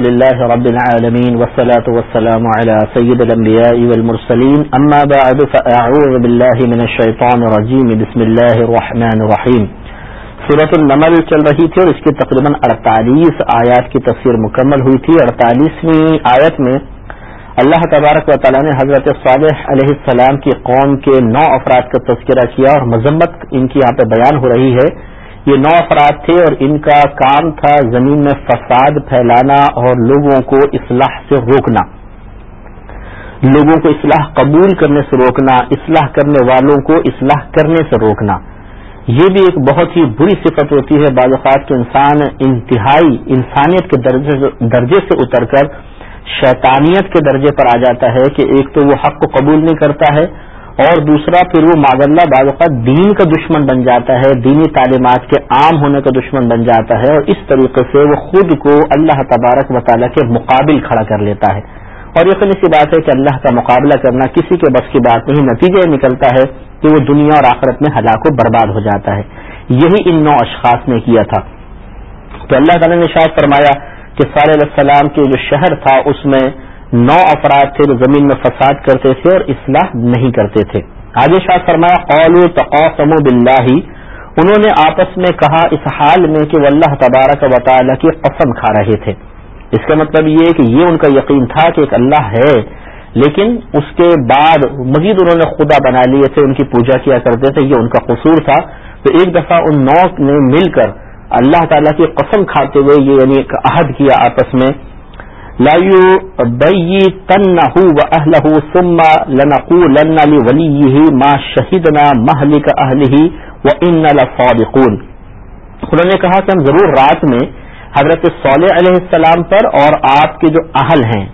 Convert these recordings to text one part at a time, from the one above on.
الحمد لله رب العالمين والصلاة والسلام على سيد الأنبياء والمرسلين أما بعد فأعوذ بالله من الشيطان الرجيم بسم الله الرحمن الرحيم صورت النمل چل رہی تھی اور اس کی تقریباً اڑتالیس آیات کی تفسیر مکمل ہوئی تھی. اڑتالیسویں آیت میں اللہ تبارک و تعالیٰ نے حضرت صالح علیہ السلام کی قوم کے نو افراد کا تذکرہ کیا اور مذمت ان کی یہاں پہ بیان ہو رہی ہے یہ نو افراد تھے اور ان کا کام تھا زمین میں فساد پھیلانا اور لوگوں کو اصلاح سے روکنا۔ لوگوں کو اصلاح قبول کرنے سے روکنا، اصلاح کرنے والوں کو اصلاح کرنے سے روکنا۔ یہ بھی ایک بہت ہی بری صفت ہوتی ہے بعض اوقات کے انسان انتہائی انسانیت کے درجے سے اتر کر شیطانیت کے درجے پر آ جاتا ہے کہ ایک تو وہ حق کو قبول نہیں کرتا ہے اور دوسرا پھر وہ اللہ بعض اوقات دین کا دشمن بن جاتا ہے، دینی تعلیمات کے عام ہونے کا دشمن بن جاتا ہے اور اس طریقے سے وہ خود کو اللہ تبارک و تعالیٰ کے مقابل کھڑا کر لیتا ہے۔ اور یقینی سی بات ہے کہ اللہ کا مقابلہ کرنا کسی کے بس کی بات نہیں نتیجہ نکلتا ہے کہ وہ دنیا اور آخرت میں ہلاک و برباد ہو جاتا ہے۔ یہی ان نو اشخاص نے کیا تھا۔ تو اللہ تعالیٰ نے شاید فرمایا کہ صلی علیہ السلام کے جو شہر تھا، اس میں نو افراد تھے جو زمین میں فساد کرتے تھے اور اصلاح نہیں کرتے تھے۔ آگے شاہ فرمایا قول تقاسم انہوں نے آپس میں کہا، اس حال میں کہ وہ اللہ تبارک و تعالیٰ کی قسم کھا رہے تھے۔ اس کا مطلب یہ کہ یہ ان کا یقین تھا کہ ایک اللہ ہے، لیکن اس کے بعد مزید انہوں نے خدا بنا لیے تھے، ان کی پوجا کیا کرتے تھے، یہ ان کا قصور تھا۔ تو ایک دفعہ ان نو نے مل کر اللہ تعالیٰ کی قسم کھاتے ہوئے یہ یعنی ایک عہد کیا آپس میں۔ ما شہیدنا محلک اہل ہی و ان لفاقون انہوں نے کہا کہ ہم ضرور رات میں حضرت صالح علیہ السلام پر اور آپ کے جو اہل ہیں،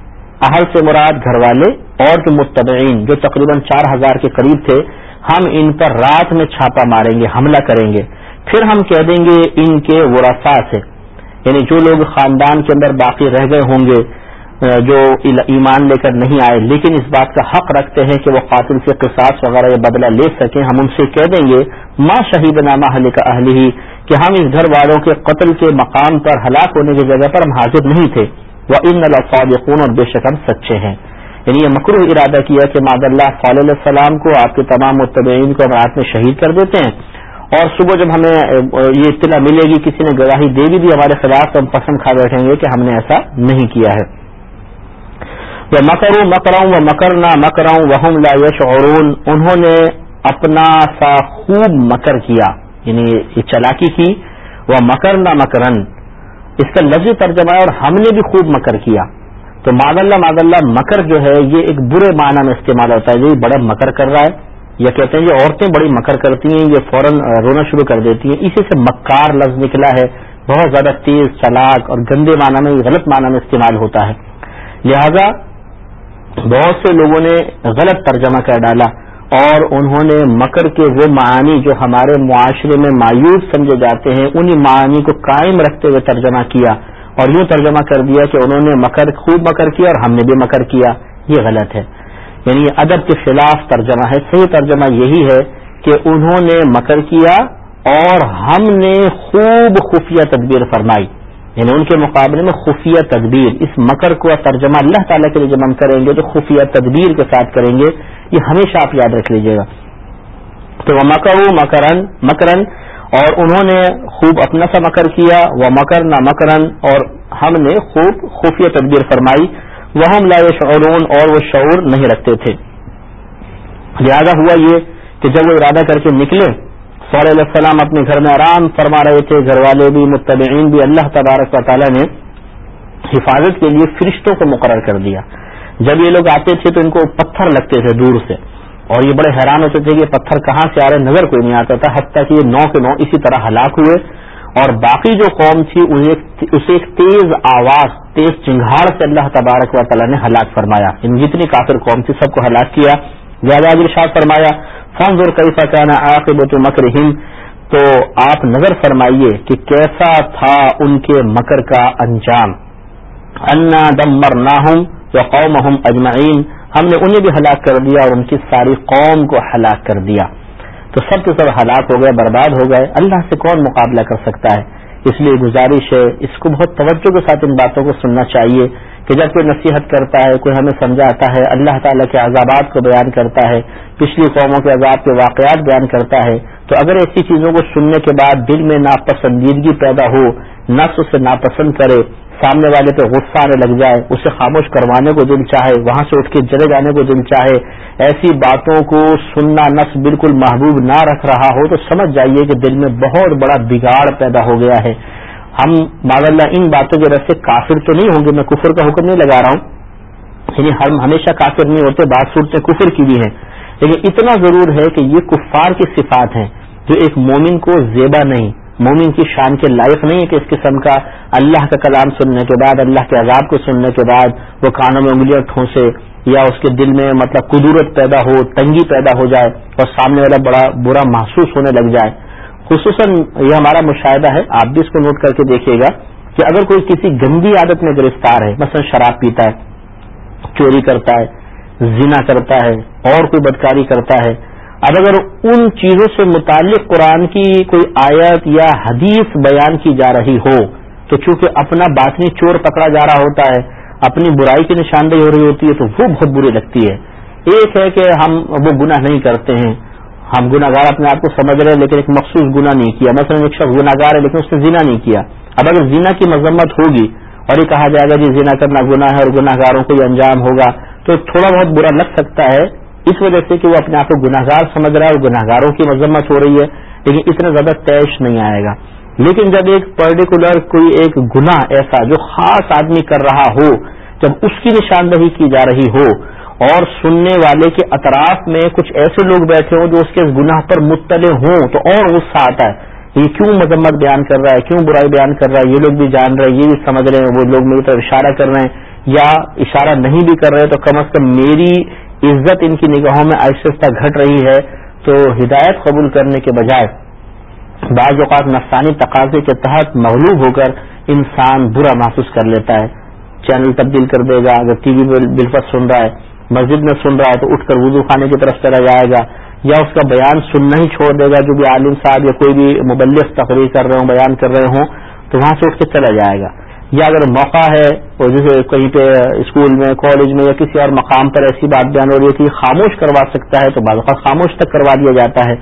اہل سے مراد گھر والے اور جو متبعین جو تقریباً چار ہزار کے قریب تھے، ہم ان پر رات میں چھاپا ماریں گے، حملہ کریں گے۔ پھر ہم کہہ دیں گے ان کے ورثا سے۔ یعنی جو لوگ خاندان کے اندر باقی رہ گئے ہوں گے جو ایمان لے کر نہیں آئے، لیکن اس بات کا حق رکھتے ہیں کہ وہ قاتل سے قصاص وغیرہ یہ بدلہ لے سکیں، ہم ان سے کہہ دیں گے ماں شہید نامہ حل کا اہل ہی کہ ہم اس گھر والوں کے قتل کے مقام پر ہلاک ہونے کی جگہ پر ہم حاضر نہیں تھے۔ وہ ان الفاظ یقون اور بے شک ہم سچے ہیں۔ یعنی یہ مکرو ارادہ کیا کہ ماد اللہ صلی اللہ علیہ السلام کو آپ کے تمام متبعین کو ہم رات میں شہید کر دیتے ہیں۔ اور صبح جب ہمیں یہ اطلاع ملے گی، کسی نے گواہی دے بھی دی ہمارے خلاف، تو ہم پسند کھا بیٹھیں گے کہ ہم نے ایسا نہیں کیا ہے۔ وہ مکروں مکراؤں و مکرنا مکراؤں وہم لا یشعرون۔ انہوں نے اپنا سا خوب مکر کیا یعنی یہ چلاکی کی۔ وہ مکرنا مکرن۔ اس کا لفظ ترجمہ ہے اور ہم نے بھی خوب مکر کیا۔ تو ماد اللہ ماد اللہ مکر جو ہے، یہ ایک برے معنی میں استعمال ہوتا ہے، جو بڑا مکر کر رہا ہے۔ یا کہتے ہیں یہ عورتیں بڑی مکر کرتی ہیں، یہ فوراً رونا شروع کر دیتی ہیں۔ اسی سے مکار لفظ نکلا ہے۔ بہت زیادہ تیز، چلاک اور گندے معنی میں، غلط معنی میں استعمال ہوتا ہے۔ لہذا بہت سے لوگوں نے غلط ترجمہ کر ڈالا اور انہوں نے مکر کے وہ معانی جو ہمارے معاشرے میں مایوس سمجھے جاتے ہیں، انہی معانی کو قائم رکھتے ہوئے ترجمہ کیا اور یوں ترجمہ کر دیا کہ انہوں نے مکر، خوب مکر کیا اور ہم نے بھی مکر کیا۔ یہ غلط ہے۔ یعنی ادب کے خلاف ترجمہ ہے۔ صحیح ترجمہ یہی ہے کہ انہوں نے مکر کیا اور ہم نے خوب خفیہ تدبیر فرمائی۔ یعنی ان کے مقابلے میں خفیہ تدبیر۔ اس مکر کو ترجمہ اللہ تعالیٰ کے لیے جب ہم کریں گے تو خفیہ تدبیر کے ساتھ کریں گے۔ یہ ہمیشہ آپ یاد رکھ لیجیے گا۔ تو وہ مکر مکرن مکرن۔ اور انہوں نے خوب اپنا سا مکر کیا۔ وہ مکر نہ مکرن۔ اور ہم نے خوب خفیہ تدبیر فرمائی۔ وہ ہم لا شعورون اور وہ شعور نہیں رکھتے تھے۔ لہذا ہوا یہ کہ جب وہ ارادہ کر کے نکلے صلی علیہ السلام اپنے گھر میں آرام فرما رہے تھے، گھر والے بھی، متبعین بھی، اللہ تبارک و تعالیٰ نے حفاظت کے لیے فرشتوں کو مقرر کر دیا۔ جب یہ لوگ آتے تھے تو ان کو پتھر لگتے تھے دور سے۔ اور یہ بڑے حیران ہوتے تھے کہ پتھر کہاں سے آ رہے نظر کوئی نہیں آتا تھا، حتیٰ کہ یہ نو کے نو اسی طرح ہلاک ہوئے۔ اور باقی جو قوم تھی اسے ایک تیز آواز، تیز چنگھاڑ سے اللہ تبارک و تعالیٰ نے ہلاک فرمایا۔ ان جتنی کافر قوم تھی، سب کو ہلاک کیا۔ زیادہ شاہ فرمایا فنز اور کئی فکانا عاقبت مکر تو آپ نظر فرمائیے کہ کیسا تھا ان کے مکر کا انجام۔ انا دم مر نہ ہوں یا قوم ہوں اجمعین ہم نے انہیں بھی ہلاک کر دیا اور ان کی ساری قوم کو ہلاک کر دیا۔ تو سب کے سب ہلاک ہو گئے، برباد ہو گئے۔ اللہ سے کون مقابلہ کر سکتا ہے؟ اس لیے گزارش ہے، اس کو بہت توجہ کے ساتھ ان باتوں کو سننا چاہیے کہ جب کوئی نصیحت کرتا ہے، کوئی ہمیں سمجھاتا ہے، اللہ تعالیٰ کے عذابات کو بیان کرتا ہے، پچھلی قوموں کے عذاب کے واقعات بیان کرتا ہے، تو اگر ایسی چیزوں کو سننے کے بعد دل میں ناپسندیدگی پیدا ہو نفس اسے ناپسند کرے، سامنے والے پہ غصہ آنے لگ جائے، اسے خاموش کروانے کو دل چاہے، وہاں سے اٹھ کے چلے جانے کو دل چاہے۔ ایسی باتوں کو سننا نفس بالکل محبوب نہ رکھ رہا ہو تو سمجھ جائیے کہ دل میں بہت بڑا بگاڑ پیدا ہو گیا ہے۔ ہم ماد اللہ ان باتوں کے رستے کافر تو نہیں ہوں گے، میں کفر کا حکم نہیں لگا رہا ہوں۔ یعنی ہم ہمیشہ کافر نہیں ہوتے بات صورتیں کفر کی بھی ہیں۔ لیکن اتنا ضرور ہے کہ یہ کفار کی صفات ہیں، جو ایک مومن کو زیبا نہیں مومن کی شان کے لائق نہیں ہے کہ اس قسم کا اللہ کا کلام سننے کے بعد، اللہ کے عذاب کو سننے کے بعد وہ کانوں میں انگلیاں ٹھونسے یا اس کے دل میں مطلب قدورت پیدا ہو، تنگی پیدا ہو جائے اور سامنے والا بڑا برا محسوس ہونے لگ جائے۔ خصوصاً یہ ہمارا مشاہدہ ہے، آپ بھی اس کو نوٹ کر کے دیکھیے گا کہ اگر کوئی کسی گندی عادت میں گرفتار ہے، مثلا شراب پیتا ہے، چوری کرتا ہے، زنا کرتا ہے، اور کوئی بدکاری کرتا ہے اب اگر ان چیزوں سے متعلق قرآن کی کوئی آیت یا حدیث بیان کی جا رہی ہو، تو چونکہ اپنا باطنی چور پکڑا جا رہا ہوتا ہے، اپنی برائی کی نشاندہی ہو رہی ہوتی ہے، تو وہ بہت بری لگتی ہے۔ ایک ہے کہ ہم وہ گناہ نہیں کرتے ہیں۔ ہم گناگار اپنے آپ کو سمجھ رہے ہیں، لیکن ایک مخصوص گناہ نہیں کیا۔ مثلا ایک شخص گناگار ہے، لیکن اس نے زنا نہیں کیا۔ اب اگر زنا کی مذمت ہوگی اور یہ کہا جائے گا جی زنا کرنا گناہ ہے اور گناہ گاروں کو یہ انجام ہوگا، تو تھوڑا بہت برا لگ سکتا ہے۔ اس وجہ سے کہ وہ اپنے آپ کو گناہ گار سمجھ رہا ہے اور گناہ گاروں کی مذمت ہو رہی ہے، لیکن اتنا زیادہ تیش نہیں آئے گا۔ لیکن جب ایک پرٹیکولر کوئی ایک گناہ ایسا جو خاص آدمی کر رہا ہو، جب اس کی نشاندہی کی جا رہی ہو اور سننے والے کے اطراف میں کچھ ایسے لوگ بیٹھے ہوں جو اس کے گناہ پر مطلع ہوں، تو اور غصہ آتا ہے۔ یہ کیوں مذمت بیان کر رہا ہے؟ کیوں برائی بیان کر رہا ہے؟ یہ لوگ بھی جان رہے ہیں، یہ بھی سمجھ رہے ہیں، وہ لوگ میری طرف اشارہ کر رہے ہیں یا اشارہ نہیں بھی کر رہے، تو کم از کم میری عزت ان کی نگاہوں میں آہستہ گھٹ رہی ہے، تو ہدایت قبول کرنے کے بجائے بعض اوقات نفسانی تقاضے کے تحت مغلوب ہو کر انسان برا محسوس کر لیتا ہے۔ چینل تبدیل کر دے گا، اگر ٹی وی بالفت سن رہا ہے، مسجد میں سن رہا ہے، تو اٹھ کر وضو خانے کی طرف چلا جائے گا، یا اس کا بیان سننا ہی چھوڑ دے گا، جو بھی عالم صاحب یا کوئی بھی مبلغ تقریر کر رہے ہوں، بیان کر رہے ہوں، تو وہاں سے اٹھ کے چلا جائے گا۔ یا اگر موقع ہے اور جیسے کہیں پہ اسکول میں، کالج میں یا کسی اور مقام پر ایسی بات بیان ہو رہی ہے کہ خاموش کروا سکتا ہے تو بعض اوقات خاموش تک کروا دیا جاتا ہے۔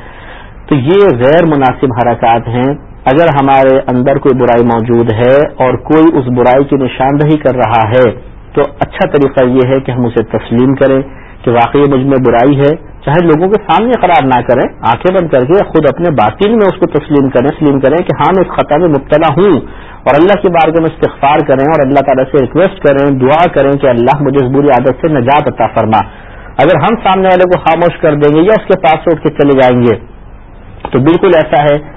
تو یہ غیر مناسب حرکات ہیں۔ اگر ہمارے اندر کوئی برائی موجود ہے اور کوئی اس برائی کی نشاندہی کر رہا ہے، تو اچھا طریقہ یہ ہے کہ ہم اسے تسلیم کریں کہ واقعی مجھ میں برائی ہے۔ چاہے لوگوں کے سامنے قرار نہ کریں، آنکھیں بند کر کے خود اپنے باطن میں اس کو تسلیم کریں تسلیم کریں کہ ہاں میں اس خطا میں مبتلا ہوں۔ اور اللہ کی بارگاہ میں استغفار کریں اور اللہ تعالیٰ سے ریکویسٹ کریں، دعا کریں کہ اللہ مجھے اس بری عادت سے نجات عطا فرما۔ اگر ہم سامنے والے کو خاموش کر دیں گے یا اس کے پاس سے اٹھ کے چلے جائیں گے، تو بالکل ایسا ہے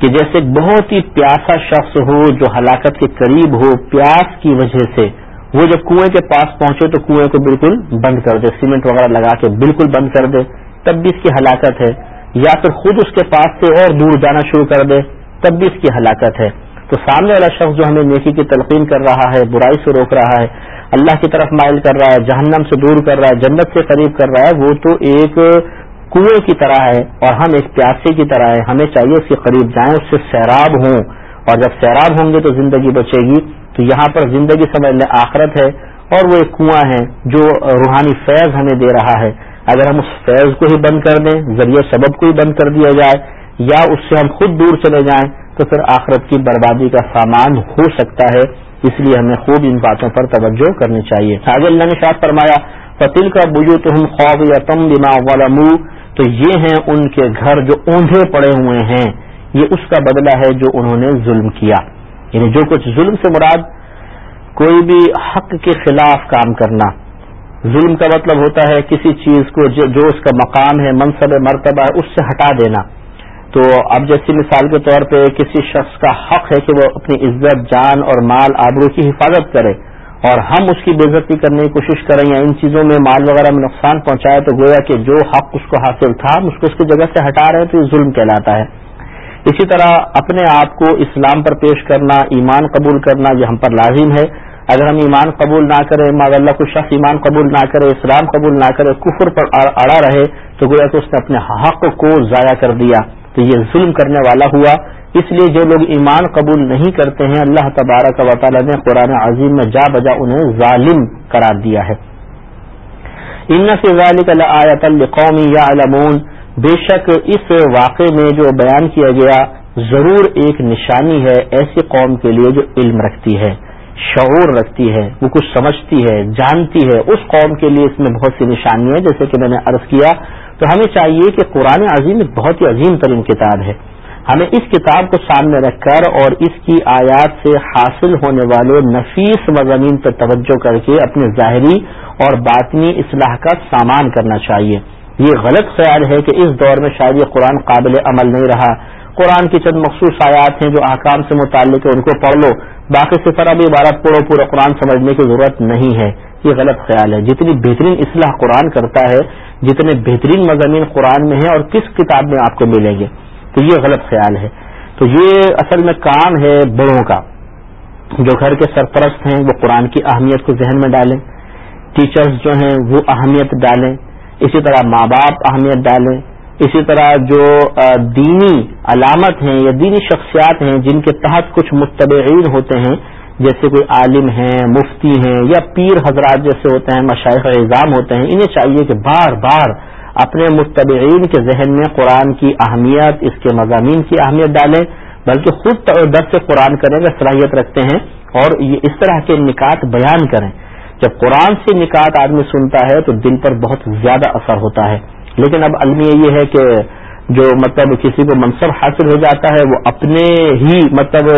کہ جیسے بہت ہی پیاسا شخص ہو جو ہلاکت کے قریب ہو، پیاس کی وجہ سے۔ وہ جب کنویں کے پاس پہنچے تو کنویں کو بالکل بند کر دے، سیمنٹ وغیرہ لگا کے بالکل بند کر دے۔ تب بھی اس کی ہلاکت ہے۔ یا پھر خود اس کے پاس سے اور دور جانا شروع کر دے، تب بھی اس کی ہلاکت ہے۔ تو سامنے والا شخص جو ہمیں نیکی کی تلقین کر رہا ہے، برائی سے روک رہا ہے، اللہ کی طرف مائل کر رہا ہے، جہنم سے دور کر رہا ہے، جنت سے قریب کر رہا ہے، وہ تو ایک کنویں کی طرح ہے اور ہم ایک پیاسے کی طرح ہے ہمیں چاہیے اس کے قریب جائیں، اس سے سیراب ہوں۔ اور جب سیراب ہوں گے تو زندگی بچے گی۔ تو یہاں پر زندگی سمجھ لیں آخرت ہے اور وہ ایک کنواں ہے جو روحانی فیض ہمیں دے رہا ہے۔ اگر ہم اس فیض کو ہی بند کر دیں ذریعے سبب کو ہی بند کر دیا جائے، یا اس سے ہم خود دور چلے جائیں تو پھر آخرت کی بربادی کا سامان ہو سکتا ہے۔ اس لیے ہمیں خوب ان باتوں پر توجہ کرنی چاہیے۔ آگے اللہ نے شاید فرمایا فتل کا بجو تو ہم خواب یا تم بنا والا تو یہ ہیں ان کے گھر جو اوندھے پڑے ہوئے ہیں۔ یہ اس کا بدلہ ہے جو انہوں نے ظلم کیا۔ یعنی جو کچھ ظلم سے مراد، کوئی بھی حق کے خلاف کام کرنا۔ ظلم کا مطلب ہوتا ہے کسی چیز کو جو اس کا مقام ہے، منصب، مرتبہ ہے اس سے ہٹا دینا۔ تو اب جیسی مثال کے طور پہ کسی شخص کا حق ہے کہ وہ اپنی عزت، جان اور مال، آبرو کی حفاظت کرے اور ہم اس کی بےزتی کرنے کی کوشش کریں یا ان چیزوں میں مال وغیرہ میں نقصان پہنچائے تو گویا کہ جو حق اس کو حاصل تھا، ہم اس کو اس کی جگہ سے ہٹا رہے ہیں تو یہ ظلم کہلاتا ہے۔ اسی طرح اپنے آپ کو اسلام پر پیش کرنا، ایمان قبول کرنا یہ ہم پر لازم ہے۔ اگر ہم ایمان قبول نہ کریں ماض اللہ کو شخص ایمان قبول نہ کرے، اسلام قبول نہ کرے، کفر پر اڑا رہے، تو گویا کہ اس نے اپنے حق کو ضائع کر دیا۔ تو یہ ظلم کرنے والا ہوا۔ اس لیے جو لوگ ایمان قبول نہیں کرتے ہیں، اللہ تبارک و تعالیٰ نے قرآن عظیم میں جا بجا انہیں ظالم قرار دیا ہے۔ ان سے ذالک لآیت القومی یا علمون بے شک اس واقعے میں جو بیان کیا گیا، ضرور ایک نشانی ہے ایسی قوم کے لیے جو علم رکھتی ہے۔ شعور رکھتی ہے، وہ کچھ سمجھتی ہے، جانتی ہے۔ اس قوم کے لیے اس میں بہت سی نشانی ہے جیسے کہ میں نے عرض کیا۔ تو ہمیں چاہیے کہ قرآن عظیم ایک بہت ہی عظیم ترین کتاب ہے۔ ہمیں اس کتاب کو سامنے رکھ کر اور اس کی آیات سے حاصل ہونے والے نفیس مضامین پر توجہ کر کے اپنے ظاہری اور باطنی اصلاح کا سامان کرنا چاہیے۔ یہ غلط خیال ہے کہ اس دور میں شاید یہ قرآن قابل عمل نہیں رہا۔ قرآن کی چند مخصوص آیات ہیں جو احکام سے متعلق ہے ان کو پڑھ لو۔ باقی صفر ابھی عبارت پڑھو، پورا قرآن سمجھنے کی ضرورت نہیں ہے۔ یہ غلط خیال ہے۔ جتنی بہترین اصلاح قرآن کرتا ہے، جتنے بہترین مضامین قرآن میں ہیں اور کس کتاب میں آپ کو ملیں گے، تو یہ غلط خیال ہے۔ تو یہ اصل میں کام ہے بڑوں کا۔ جو گھر کے سرپرست ہیں، وہ قرآن کی اہمیت کو ذہن میں ڈالیں۔ ٹیچرز جو ہیں، وہ اہمیت ڈالیں۔ اسی طرح ماں باپ اہمیت ڈالیں۔ اسی طرح جو دینی علامت ہیں یا دینی شخصیات ہیں جن کے تحت کچھ متبعین ہوتے ہیں، جیسے کوئی عالم ہیں، مفتی ہیں یا پیر حضرات جیسے ہوتے ہیں مشائق اعظام ہوتے ہیں، انہیں چاہیے کہ بار بار اپنے متبعین کے ذہن میں قرآن کی اہمیت، اس کے مضامین کی اہمیت ڈالیں، بلکہ خود درد سے قرآن کرنے کا صلاحیت رکھتے ہیں اور یہ اس طرح کے نکات بیان کریں۔ جب قرآن سے نکات آدمی سنتا ہے تو دل پر بہت زیادہ اثر ہوتا ہے۔ لیکن اب المیہ یہ ہے کہ جو مطلب کسی کو منصب حاصل ہو جاتا ہے، وہ اپنے ہی مطلب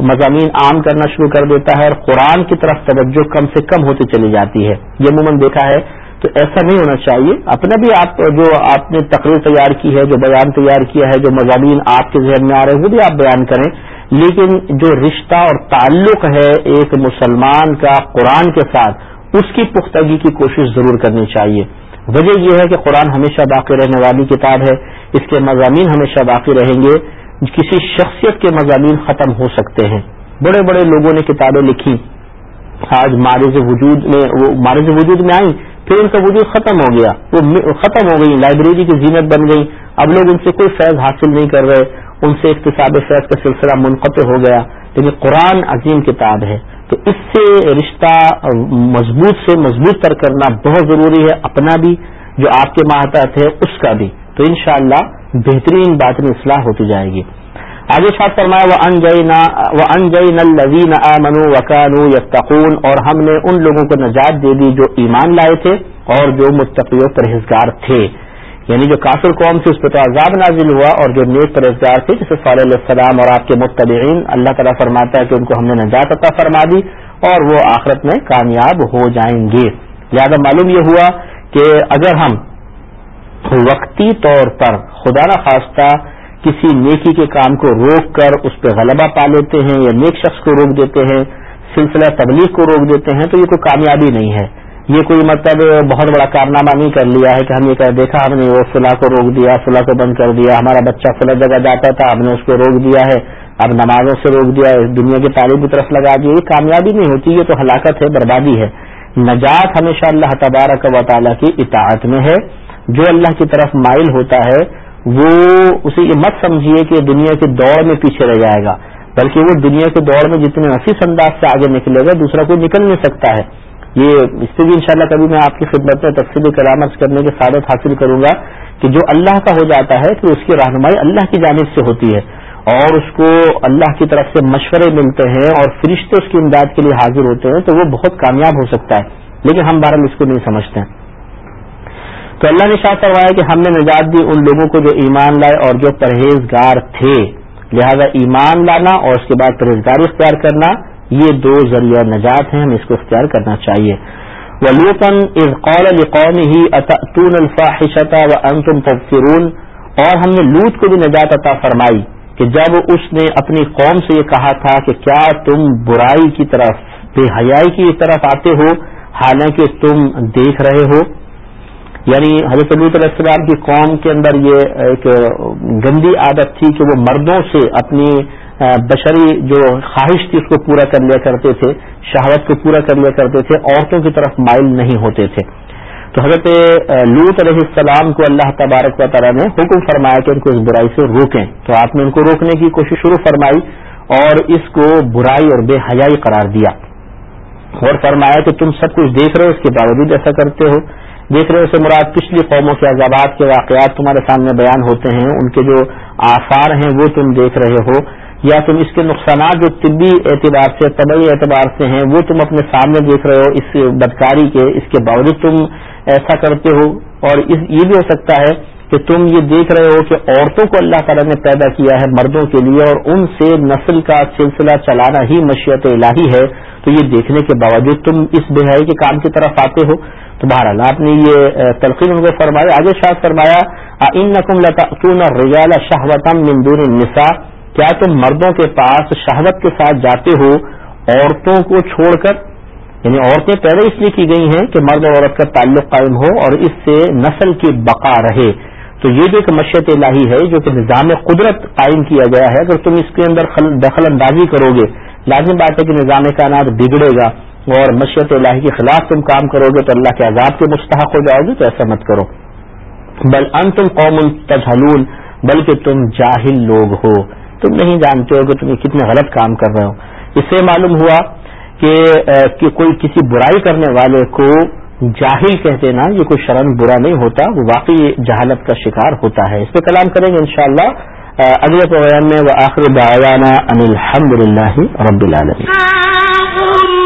مضامین عام کرنا شروع کر دیتا ہے اور قرآن کی طرف توجہ کم سے کم ہوتی چلی جاتی ہے۔ یہ عموماً دیکھا ہے تو ایسا نہیں ہونا چاہیے۔ اپنا بھی آپ جو آپ نے تقریر تیار کی ہے، جو بیان تیار کیا ہے، جو مضامین آپ کے ذہن میں آ رہے ہیں، وہ بھی آپ بیان کریں۔ لیکن جو رشتہ اور تعلق ہے ایک مسلمان کا قرآن کے ساتھ، اس کی پختگی کی کوشش ضرور کرنی چاہیے۔ وجہ یہ ہے کہ قرآن ہمیشہ باقی رہنے والی کتاب ہے، اس کے مضامین ہمیشہ باقی رہیں گے، کسی شخصیت کے مضامین ختم ہو سکتے ہیں۔ بڑے بڑے لوگوں نے کتابیں لکھی آج مارز وجود میں، وہ مارز وجود میں آئیں، پھر ان کا وجود ختم ہو گیا۔ وہ ختم ہو گئی لائبریری کی زینت بن گئی اب لوگ ان سے کوئی فیض حاصل نہیں کر رہے۔ ان سے اقتصاب فیض کا سلسلہ منقطع ہو گیا۔ لیکن قرآن عظیم کتاب ہے۔ تو اس سے رشتہ مضبوط سے مضبوط تر کرنا بہت ضروری ہے، اپنا بھی، جو آپ کے ماتحت ہے، اس کا بھی۔ تو انشاءاللہ بہترین باطنی اصلاح ہوتی جائے گی۔ آگے شاید فرمایا وہ انجئی نل لوین منو وکانو یتقون اور ہم نے ان لوگوں کو نجات دے دی جو ایمان لائے تھے اور جو متقی و پرہیزگار تھے۔ یعنی جو کافر قوم تھی، اس پہ تو عذاب نازل ہوا اور جو نیک پرہزگار تھے جیسے صلی علیہ السلام اور آپ کے متبعین اللہ تعالیٰ فرماتا ہے کہ ان کو ہم نے نجات عطا فرما دی اور وہ آخرت میں کامیاب ہو جائیں گے۔ لہٰذا معلوم یہ ہوا کہ اگر ہم وقتی طور پر خدا نخواستہ کسی نیکی کے کام کو روک کر اس پہ غلبہ پا لیتے ہیں یا نیک شخص کو روک دیتے ہیں، سلسلہ تبلیغ کو روک دیتے ہیں، تو یہ کوئی کامیابی نہیں ہے۔ یہ کوئی مطلب بہت بڑا کارنامہ نہیں کر لیا ہے کہ ہم یہ دیکھا، ہم نے وہ صلاح کو روک دیا صلاح کو بند کر دیا، ہمارا بچہ فلاح جگہ جاتا تھا، ہم نے اس کو روک دیا ہے، اب نمازوں سے روک دیا ہے، دنیا کی تعلیم کی طرف لگا دیا یہ کامیابی نہیں ہوتی، یہ تو ہلاکت ہے، بربادی ہے۔ نجات ہمیشہ اللہ تبارک و تعالیٰ کی اطاعت میں ہے۔ جو اللہ کی طرف مائل ہوتا ہے، وہ اسے یہ مت سمجھیے کہ دنیا کی دوڑ میں پیچھے رہ جائے گا، بلکہ وہ دنیا کی دوڑ میں جتنے نفیس انداز سے آگے نکلے گا، دوسرا کوئی نکل نہیں سکتا ہے۔ یہ اس سے بھی انشاءاللہ کبھی میں آپ کی خدمت میں تفصیلی کرامت کرنے کی سعادت حاصل کروں گا کہ جو اللہ کا ہو جاتا ہے تو اس کی رہنمائی اللہ کی جانب سے ہوتی ہے اور اس کو اللہ کی طرف سے مشورے ملتے ہیں اور فرشتے اس کی امداد کے لیے حاضر ہوتے ہیں تو وہ بہت کامیاب ہو سکتا ہے۔ لیکن ہم بہرحال اس کو نہیں سمجھتے تو اللہ نے شاہ کروایا کہ ہم نے نجات دی ان لوگوں کو جو ایمان لائے اور جو پرہیزگار تھے۔ لہذا ایمان لانا اور اس کے بعد پرہیزگاری اختیار کرنا یہ دو ذریعہ نجات ہیں، ہمیں اس کو اختیار کرنا چاہیے۔ ولوطن از قول قوم ہی اتون الفاحشتا و انتم تبصرون اور ہم نے لوت کو بھی نجات عطا فرمائی کہ جب اس نے اپنی قوم سے یہ کہا تھا کہ کیا تم برائی کی طرف، بے حیائی کی طرف آتے ہو، حالانکہ تم دیکھ رہے ہو۔ یعنی حضرت لوت علیہ السلام کی قوم کے اندر یہ ایک گندی عادت تھی کہ وہ مردوں سے اپنی بشری جو خواہش تھی اس کو پورا کر لیا کرتے تھے، شہوت کو پورا کر لیا کرتے تھے، عورتوں کی طرف مائل نہیں ہوتے تھے۔ تو حضرت لوت علیہ السلام کو اللہ تبارک و تعالیٰ نے حکم فرمایا کہ ان کو اس برائی سے روکیں۔ تو آپ نے ان کو روکنے کی کوشش شروع فرمائی اور اس کو برائی اور بے حیائی قرار دیا۔ اور فرمایا کہ تم سب کچھ دیکھ رہے ہو، اس کے باوجود ایسا کرتے ہو۔ دیکھ رہے ہو سے مراد پچھلی قوموں کے عذابات کے واقعات تمہارے سامنے بیان ہوتے ہیں، ان کے جو آثار ہیں وہ تم دیکھ رہے ہو، یا تم اس کے نقصانات جو طبی اعتبار سے، طبی اعتبار سے ہیں، وہ تم اپنے سامنے دیکھ رہے ہو، اس بدکاری کے، اس کے باوجود تم ایسا کرتے ہو۔ اور یہ بھی ہو سکتا ہے کہ تم یہ دیکھ رہے ہو کہ عورتوں کو اللہ تعالیٰ نے پیدا کیا ہے مردوں کے لیے، اور ان سے نسل کا سلسلہ چلانا ہی مشیت الہی ہے۔ تو یہ دیکھنے کے باوجود تم اس بہائی کے کام کی طرف آتے ہو۔ تو بہرحال آپ نے یہ تلقین ان کو فرمایا۔ آگے شاہ فرمایا ان شہوتم مندور النساء کیا تم مردوں کے پاس شہوت کے ساتھ جاتے ہو عورتوں کو چھوڑ کر؟ یعنی عورتیں پہلے اس لیے کی گئی ہیں کہ مرد اور عورت کا تعلق قائم ہو اور اس سے نسل کی بقا رہے۔ تو یہ جو ایک مشیت الہی ہے جو کہ نظام قدرت قائم کیا گیا ہے۔ اگر تم اس کے اندر دخل اندازی کرو گے لازم بات ہے کہ نظام کائنات بگڑے گا اور مشیت الہی کے خلاف تم کام کرو گے تو اللہ کے عذاب کے مستحق ہو جاؤ گے، تو ایسا مت کرو۔ بل ان تم قوم تجھلون بلکہ تم جاہل لوگ ہو۔ تم نہیں جانتے ہو کہ تم کتنے غلط کام کر رہے ہو۔ اس سے معلوم ہوا کہ کوئی کسی برائی کرنے والے کو جاہل کہتے نا یہ کوئی شرم برا نہیں ہوتا، وہ واقعی جہالت کا شکار ہوتا ہے۔ اس پہ کلام کریں گے انشاءاللہ۔ اگلے پروگرام میں وہ آخر دعوانا ان الحمد للہ رب العالمین۔